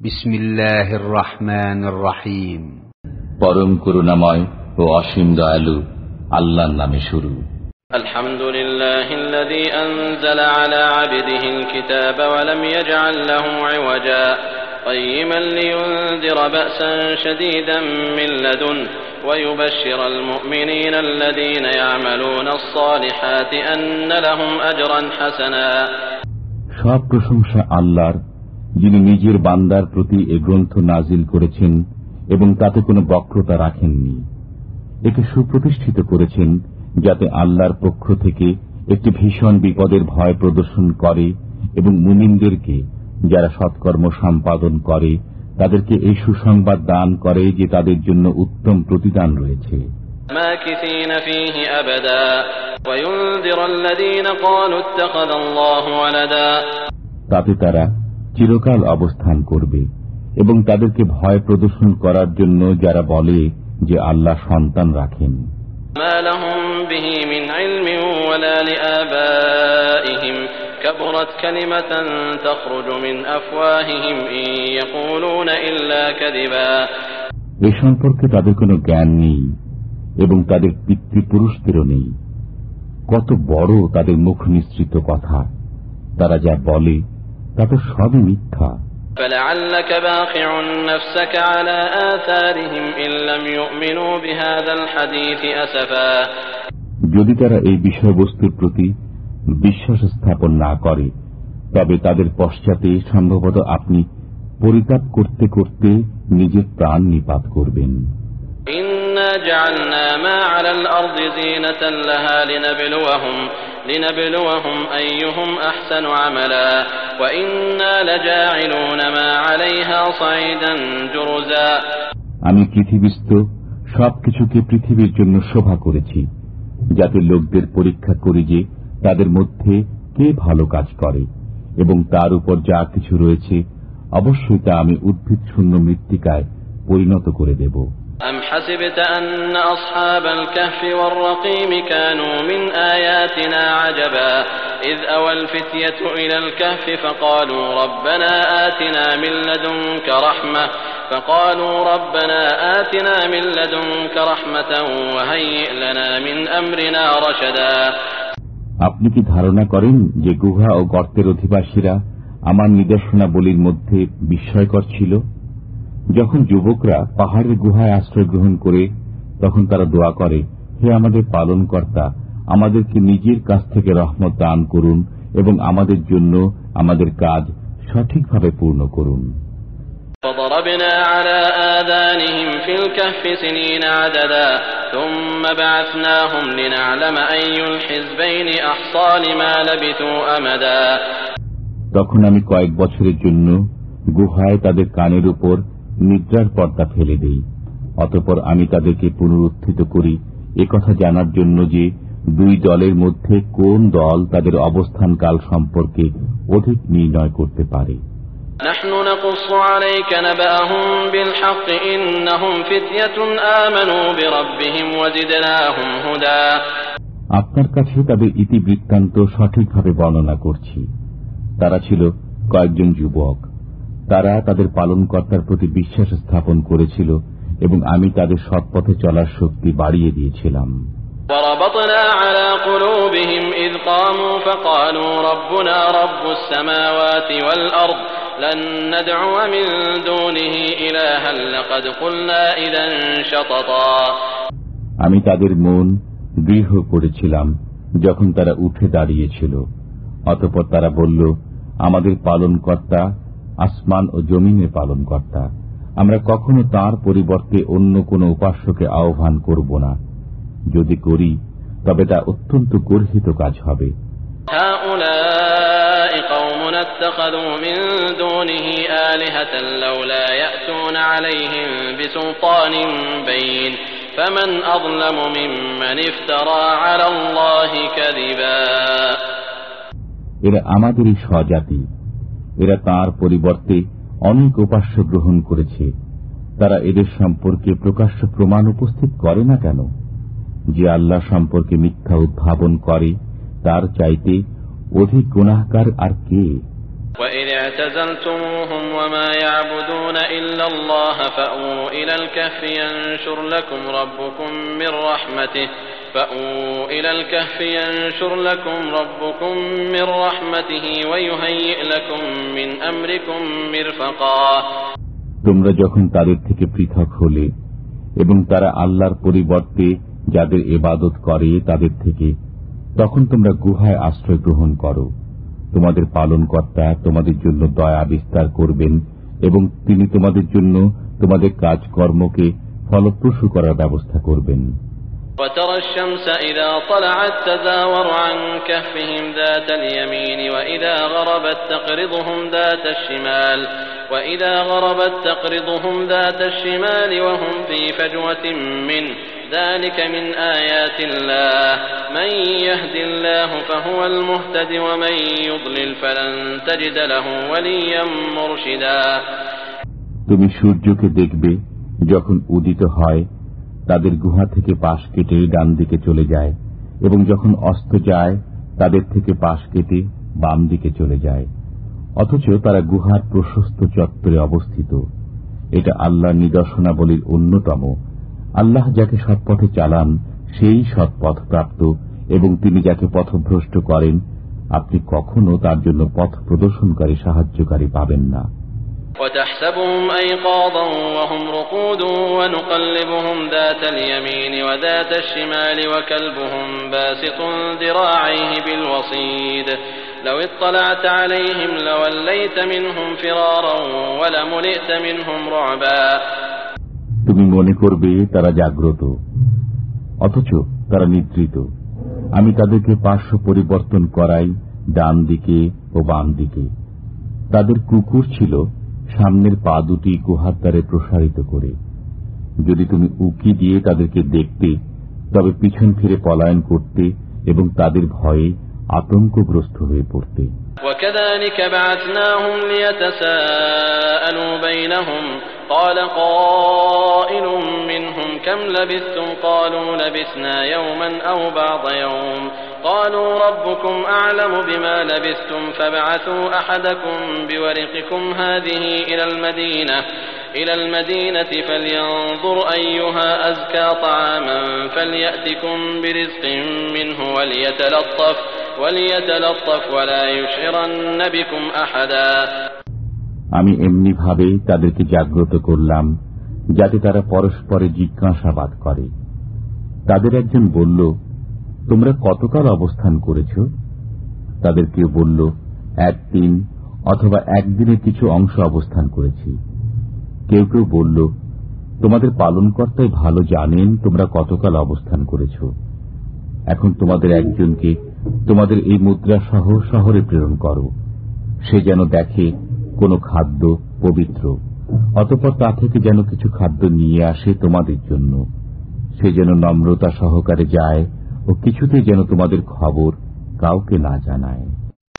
بسم الله الرحمن الرحيم পরম করুণাময় ও অসীম দয়ালু আল্লাহর নামে শুরু الحمد لله الذي أنزل على عبده الكتاب ولم يجعل له عوجا قيما لينذر بأسا شديدا من لدنه ويبشر المؤمنين الذين يعملون الصالحات أن لهم أجرا حسنا সব প্রশংসা আল্লাহর যিনি নিজের বান্দার প্রতি এ গ্রন্থ নাজিল করেছেন এবং তাতে কোনো বক্রতা রাখেননি। একে সুপ্রতিষ্ঠিত করেছেন যাতে আল্লাহর পক্ষ থেকে একটি ভীষণ বিপদের ভয় প্রদর্শন করে এবং মুমিনদেরকে যারা সৎকর্ম সম্পাদন করে তাদেরকে এই সুসংবাদ দান করে যে তাদের জন্য উত্তম প্রতিদান রয়েছে। তাতে তারা চিরকাল অবস্থান করবে এবং তাদেরকে ভয় প্রদর্শন করার জন্য যারা বলে যে আল্লাহ সন্তান রাখেন। এ সম্পর্কে তাদের কোনো জ্ঞান নেই এবং তাদের পিতৃপুরুষদেরও নেই। কত বড় তাদের মুখ নিশ্চিত কথা। তারা যা বলে তা তো সবই মিথ্যা। যদি তারা এই বিষয়বস্তুর প্রতি বিশ্বাস স্থাপন না করে তবে তাদের পশ্চাতে সম্ভবত আপনি পরিতাপ করতে করতে নিজের প্রাণ নিপাত করবেন। ইন্না জাআলনা মা আলাল আরদি যিনাতান লাহা লিনাবলুহুম لنبلوهم أيهم أحسن عملا وإنا لجاعلون ما عليها صعيدا جرزا আমি পৃথিবীস্থ সবকিছুকে পৃথিবীর জন্য শোভা করেছি যাতে লোকদের পরীক্ষা করি যে তাদের মধ্যে কে ভালো কাজ করে এবং তার উপর যা কিছু রয়েছে অবশ্যই তা আমি উদ্ভিদ শূন্য মৃত্তিকায় পরিণত করে দেব أم حسبت أن أصحاب الكهف والرقيم كانوا من آياتنا عجبا إذ أوى الفتية إلى الكهف فقالوا ربنا آتنا من لدنك رحمة فقالوا ربنا آتنا من لدنك رحمة وهيئ لنا من أمرنا رشدا আপনি কি ধারণা করেন যে গুহা ও গর্তের অধিবাসীরা আমার নিদর্শনাবলীর মধ্যে বিস্ময়কর ছিল যখন যুবকরা পাহাড়ের গুহায় আশ্রয় গ্রহণ করে তখন তারা দোয়া করে হে আমাদের পালনকর্তা আমাদেরকে নিজের কাছ থেকে রহমত দান করুন এবং আমাদের জন্য আমাদের কাজ সঠিকভাবে পূর্ণ করুন فضربنا على آذانهم في الكهف سنين عددا ثم بعثناهم لنعلم أي الحزبين أحصى لما لبثوا أمدا তখন আমি কয়েক বছরের জন্য গুহায় তাদের কানের উপর নিদ্রার পর্দা ফেলে দেই অতপর আমি তাদেরকে পুনরুত্থিত করি কথা জানার জন্য যে দুই দলের মধ্যে কোন দল তাদের অবস্থানকাল সম্পর্কে অধিক নির্ণয় করতে পারে نحن نقص عليك نبأهم بالحق إنهم فتية آمنوا بربهم وزدناهم هدى আপনার কাছে তাদের ইতিবৃত্তান্ত সঠিকভাবে বর্ণনা করছি তারা ছিল কয়েকজন যুবক তারা তাদের পালনকর্তার প্রতি বিশ্বাস স্থাপন করেছিল এবং আমি তাদের সৎপথে চলার শক্তি বাড়িয়ে দিয়েছিলাম وربطنا على قلوبهم إذ قاموا فقالوا ربنا رب السماوات والأرض لن ندعو من دونه إلها لقد قلنا إذا شططا আমি তাদের মন দৃঢ় করেছিলাম যখন তারা উঠে দাঁড়িয়েছিল অতপর তারা বলল আমাদের পালনকর্তা আসমান ও জমিনের পালনকর্তা। আমরা কখনো তার পরিবর্তে অন্য কোন উপাস্যকে আহ্বান করব না। যদি করি তবে তা অত্যন্ত গর্হিত কাজ হবে। এরা আমাদেরই স্বজাতি। এরা তার পরিবর্তে অনেক উপাস্য গ্রহণ করেছে তারা এদের সম্পর্কে প্রকাশ্য প্রমাণ উপস্থিত করে না কেন যে আল্লাহ সম্পর্কে মিথ্যা উদ্ভাবন করে তার চাইতে অধিক গুণাহকার আর কে وإذ اعتزلتموهم وما يعبدون إلا الله فأووا إلى الكهف ينشر لكم ربكم من رحمته فأووا إلى الكهف ينشر لكم ربكم من رحمته ويهيئ لكم من أمركم مرفقا তোমরা যখন তাদের থেকে পৃথক হলে এবং তারা আল্লাহর পরিবর্তে যাদের এবাদত করে তাদের থেকে তখন তোমরা গুহায় আশ্রয় গ্রহণ করো তোমাদের পালনকর্তা তোমাদের জন্য দয়া বিস্তার করবেন এবং তিনি তোমাদের জন্য তোমাদের কাজকর্মকে ফলপ্রসূ করার ব্যবস্থা করবেন وترى الشمس إذا طلعت تزاور عن كهفهم ذات اليمين وإذا غربت تقرضهم ذات الشمال وإذا غربت تقرضهم ذات الشمال وهم في فجوة منه ذلك من آيات الله من يهد الله فهو المهتد ومن يضلل فلن تجد له وليا مرشدا তুমি সূর্যকে দেখবে যখন উদিত হয় তাদের গুহা থেকে পাশ কেটে ডান দিকে চলে যায় এবং যখন অস্ত যায়, তাদের থেকে পাশ কেটে বাম দিকে চলে যায়। অথচ তারা গুহার প্রশস্ত চত্বরে অবস্থিত। এটা আল্লাহ নিদর্শনাবলীর অন্যতম। আল্লাহ যাকে সৎপথে চালান, সেই সৎপথ প্রাপ্ত এবং তিনি যাকে পথভ্রষ্ট করেন, আপনি কখনো তার জন্য পথ প্রদর্শনকারী সাহায্যকারী পাবেন না। وتحسبهم أيقاظا وهم رقود ونقلبهم ذات اليمين وذات الشمال وكلبهم باسط ذراعيه بالوصيد لو اطلعت عليهم لوليت منهم فرارا ولملئت منهم رعبا তুমি মনে করবে তারা জাগ্রত অথচ তারা নিদ্রিত আমি তাদেরকে পার্শ্ব পরিবর্তন করাই ডান দিকে ও বাম দিকে তাদের কুকুর ছিল সামনের পা দুটি গুহার দ্বারে প্রসারিত করে যদি তুমি উকি দিয়ে তাদেরকে দেখতে তবে পিছন ফিরে পলায়ন করতে এবং তাদের ভয়ে আতঙ্কগ্রস্ত হয়ে পড়তে وكذلك بعثناهم ليتساءلوا بينهم قال قائل منهم كم لبثتم قالوا لبثنا يوما أو بعض يوم قالوا ربكم أعلم بما لبثتم فابعثوا أحدكم بورقكم هذه إلى المدينة إلى المدينة فلينظر أيها أزكى طعاما فليأتكم برزق منه وليتلطف وليتلطف ولا يشعرن بكم أحدا আমি এমনি ভাবে তাদেরকে জাগ্রত করলাম যাতে তারা পরস্পরে জিজ্ঞাসাবাদ করে তাদের একজন বলল তোমরা কতকাল অবস্থান করেছ? তাদের কেউ বলল, একদিন অথবা একদিনের কিছু অংশ অবস্থান করেছি। কেউ কেউ বলল, তোমাদের পালনকর্তাই ভালো জানেন তোমরা কতকাল অবস্থান করেছ। এখন তোমাদের একজনকে তোমাদের এই মুদ্রা সহ শহরে প্রেরণ করো। সে যেন দেখে কোনো খাদ্য পবিত্র, অতপর তা থেকে যেন কিছু খাদ্য নিয়ে আসে তোমাদের জন্য। সে যেন নম্রতা সহকারে যায় ও কিছুতে যেন তোমাদের খবর কাউকে না জানায়।